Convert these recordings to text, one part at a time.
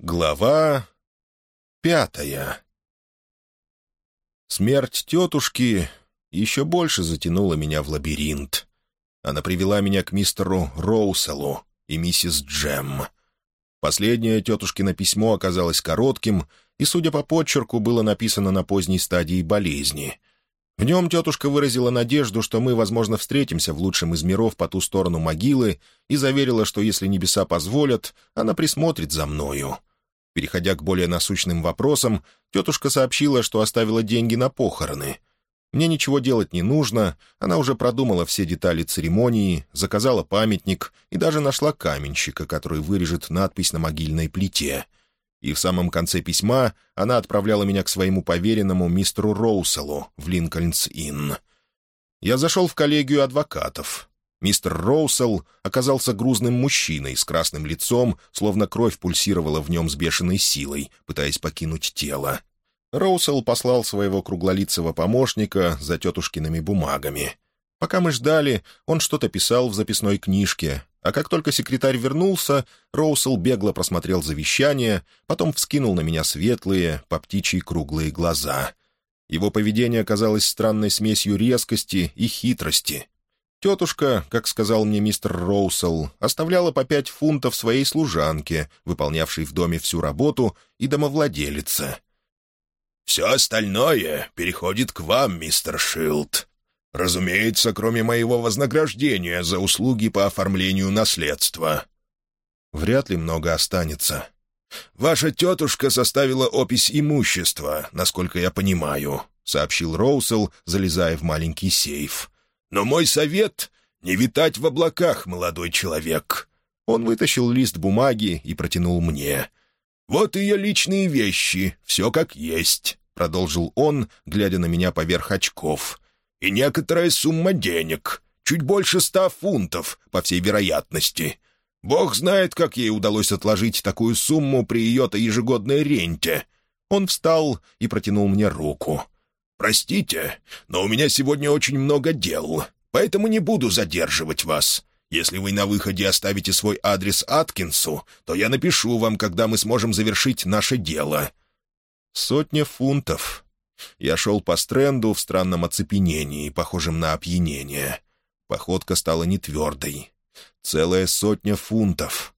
Глава пятая Смерть тетушки еще больше затянула меня в лабиринт. Она привела меня к мистеру Роуселу и миссис Джем. Последнее тетушкино письмо оказалось коротким, и, судя по почерку, было написано на поздней стадии болезни. В нем тетушка выразила надежду, что мы, возможно, встретимся в лучшем из миров по ту сторону могилы, и заверила, что если небеса позволят, она присмотрит за мною. Переходя к более насущным вопросам, тетушка сообщила, что оставила деньги на похороны. Мне ничего делать не нужно, она уже продумала все детали церемонии, заказала памятник и даже нашла каменщика, который вырежет надпись на могильной плите. И в самом конце письма она отправляла меня к своему поверенному мистеру Роуселу в Линкольнс-Инн. Я зашел в коллегию адвокатов. Мистер Роусел оказался грузным мужчиной с красным лицом, словно кровь пульсировала в нем с бешеной силой, пытаясь покинуть тело. Роусел послал своего круглолицего помощника за тетушкиными бумагами. Пока мы ждали, он что-то писал в записной книжке, а как только секретарь вернулся, Роусел бегло просмотрел завещание, потом вскинул на меня светлые, по птичьи круглые глаза. Его поведение казалось странной смесью резкости и хитрости — Тетушка, как сказал мне мистер Роусел, оставляла по пять фунтов своей служанке, выполнявшей в доме всю работу, и домовладелице. «Все остальное переходит к вам, мистер Шилд. Разумеется, кроме моего вознаграждения за услуги по оформлению наследства». «Вряд ли много останется». «Ваша тетушка составила опись имущества, насколько я понимаю», — сообщил Роусел, залезая в маленький сейф. Но мой совет — не витать в облаках, молодой человек». Он вытащил лист бумаги и протянул мне. «Вот ее личные вещи, все как есть», — продолжил он, глядя на меня поверх очков. «И некоторая сумма денег, чуть больше ста фунтов, по всей вероятности. Бог знает, как ей удалось отложить такую сумму при ее-то ежегодной ренте». Он встал и протянул мне руку. «Простите, но у меня сегодня очень много дел, поэтому не буду задерживать вас. Если вы на выходе оставите свой адрес Аткинсу, то я напишу вам, когда мы сможем завершить наше дело». «Сотня фунтов». Я шел по стренду в странном оцепенении, похожем на опьянение. Походка стала нетвердой. Целая сотня фунтов.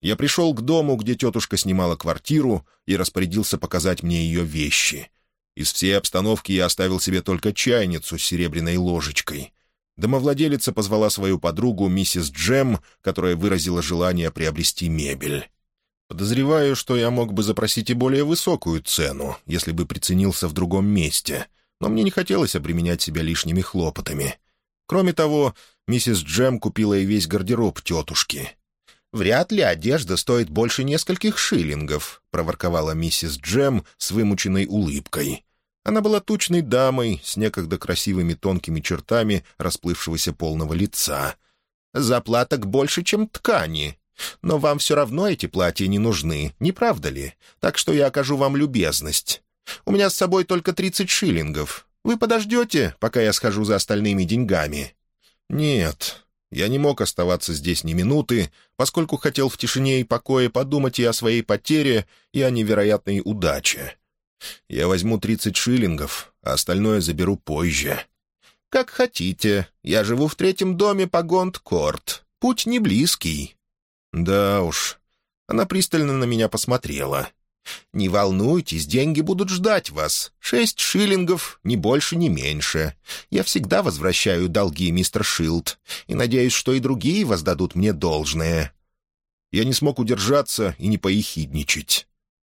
Я пришел к дому, где тетушка снимала квартиру, и распорядился показать мне ее вещи — из всей обстановки я оставил себе только чайницу с серебряной ложечкой. Домовладелица позвала свою подругу, миссис Джем, которая выразила желание приобрести мебель. Подозреваю, что я мог бы запросить и более высокую цену, если бы приценился в другом месте, но мне не хотелось обременять себя лишними хлопотами. Кроме того, миссис Джем купила и весь гардероб тетушки. «Вряд ли одежда стоит больше нескольких шиллингов», — проворковала миссис Джем с вымученной улыбкой. Она была тучной дамой с некогда красивыми тонкими чертами расплывшегося полного лица. «Заплаток больше, чем ткани. Но вам все равно эти платья не нужны, не правда ли? Так что я окажу вам любезность. У меня с собой только тридцать шиллингов. Вы подождете, пока я схожу за остальными деньгами?» «Нет, я не мог оставаться здесь ни минуты, поскольку хотел в тишине и покое подумать и о своей потере, и о невероятной удаче. Я возьму тридцать шиллингов, а остальное заберу позже». «Как хотите. Я живу в третьем доме по Гонд-Корт. Путь не близкий». «Да уж». Она пристально на меня посмотрела. «Не волнуйтесь, деньги будут ждать вас. Шесть шиллингов, ни больше, ни меньше. Я всегда возвращаю долги, мистер Шилд, и надеюсь, что и другие воздадут мне должное». Я не смог удержаться и не поехидничать.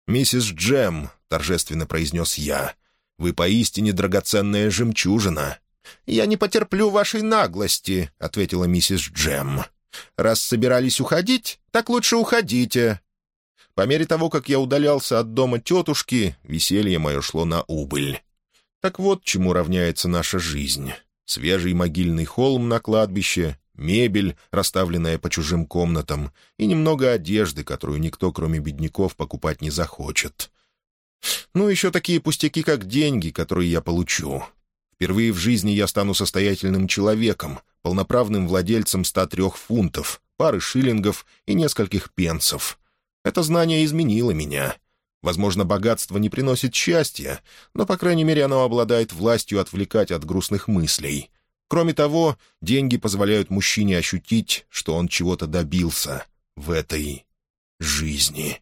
«Миссис Джем, — торжественно произнес я. «Вы поистине драгоценная жемчужина». «Я не потерплю вашей наглости», — ответила миссис Джем. «Раз собирались уходить, так лучше уходите». По мере того, как я удалялся от дома тетушки, веселье мое шло на убыль. Так вот, чему равняется наша жизнь. Свежий могильный холм на кладбище, мебель, расставленная по чужим комнатам, и немного одежды, которую никто, кроме бедняков, покупать не захочет. Ну, еще такие пустяки, как деньги, которые я получу. Впервые в жизни я стану состоятельным человеком, полноправным владельцем 103 фунтов, пары шиллингов и нескольких пенсов. Это знание изменило меня. Возможно, богатство не приносит счастья, но, по крайней мере, оно обладает властью отвлекать от грустных мыслей. Кроме того, деньги позволяют мужчине ощутить, что он чего-то добился в этой жизни.